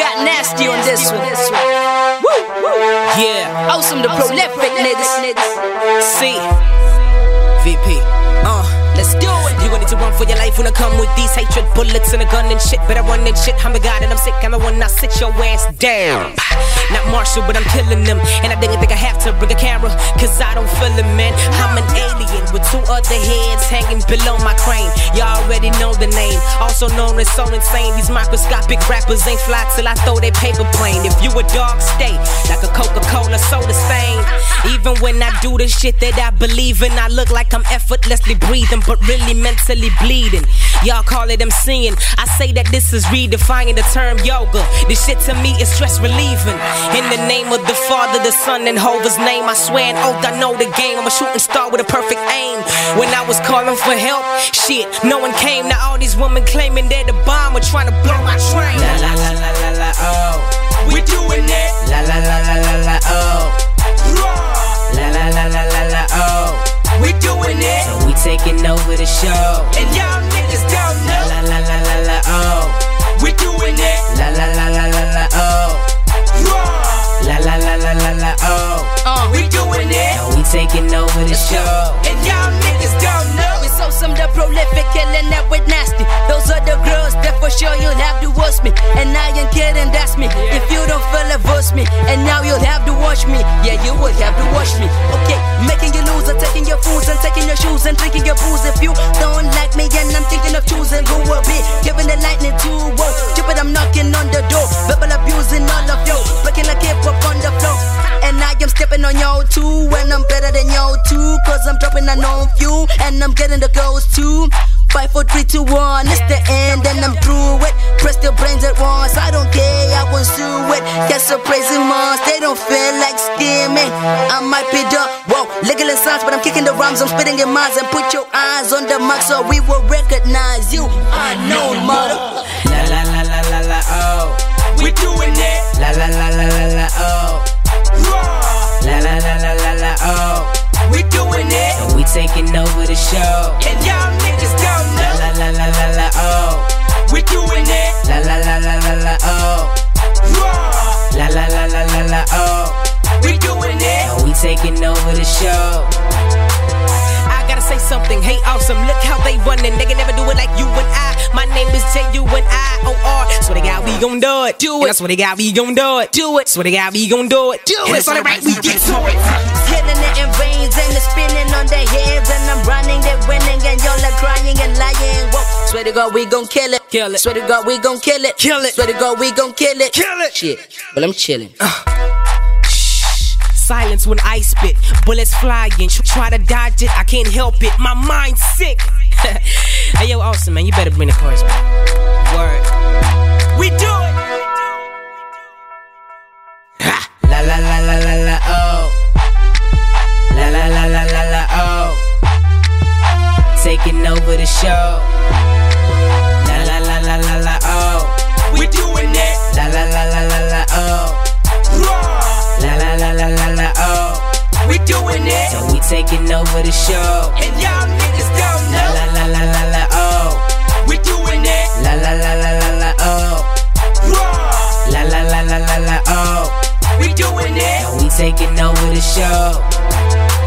got nasty on this one. Woo, woo. Yeah, Awesome, the prolific niggas. C. VP. Uh. Let's do it. You gonna need to run for your life when I come with these hatred bullets and a gun and shit. But I run and shit. I'm the god and I'm sick. I'm the one I sit your ass down. Not Marshall, but I'm killing them. And I didn't think I have to bring a camera, cause I don't feel it, man. I'm an alien with two other heads hanging below my crane. Y'all already know the name. Also known as so insane. These microscopic rappers ain't fly till I throw their paper plane. If you a dog, stay like a Coca Cola soda stain. Even when I do the shit that I believe in, I look like I'm effortlessly breathing, but really mentally bleeding. Y'all call it MCing. I say that this is redefining the term yoga. This shit to me is stress relieving. In the name of the Father, the Son, and Hova's name, I swear an oath, I know the game. I'm a shooting star with a perfect aim. When I was calling for help, shit, no one came. Now all these women claiming they're the bomb or trying to blow my train. La la la la la la oh. We doing it. La la la la la la oh. La la la la la la oh. We doing it. So we taking over the show. And y'all niggas don't La know. la la la la la oh. We doing it. La la la la la la oh. La la la la la la oh. Uh, We doing it. So we taking over the show. Y'all niggas don't know. we so some the prolific, killing that with nasty. Those are the girls that for sure you'll have to watch me. And I ain't kidding, that's me. If you don't feel it, voice me. And now you'll have to watch me. Yeah, you will have to watch me. Okay, making you lose and taking your foods and taking your shoes and drinking your booze. If you don't like me, and I'm thinking of choosing who will be giving the lightning to whoa. Cupid, I'm knocking on the door. Verbal abusing all of you. Too. And I'm better than y'all too. Cause I'm dropping a known few. And I'm getting the girls too. Five, four, three, two, one. It's the end, and I'm through it. Press your brains at once. I don't care, I won't sue it. Yes, so praising months. They don't feel like skimming. I might be the whoa, legal signs, but I'm kicking the rhymes. I'm spitting in minds and put your eyes on the mark so we will recognize you. I know, mother. La la la la la la oh. We doing it. La la la la la la oh. Say something, hey awesome, look how they running. They can never do it like you and I. My name is J U N I O R. Swear to God, we gon' do it. Do it. And I swear to God, we gon' do it. Do it. Swear to God, we gon' do it. Do it. And it's alright, we get to it. Killing it in veins and it's spinning on their heads and I'm running, they winning and y'all are crying and lying. Whoa, swear to God we gon' kill it. Kill it. Swear to God we gon' kill it. Kill it. Swear to God we gon' kill it. Kill it. Shit, but I'm chilling. Uh. Silence when I spit, bullets flying. Tr- Try to dodge it, I can't help it. My mind's sick. hey yo, awesome man, you better bring the chorus back. Word. We do it. La la la la la la oh. La la la la la la oh. Taking over the show. Doing it. So we taking over the show. And y'all niggas don't know. la la la la la oh. We doing it. La la la la la la oh. La la la la la la oh. We doing it. So we taking over the show.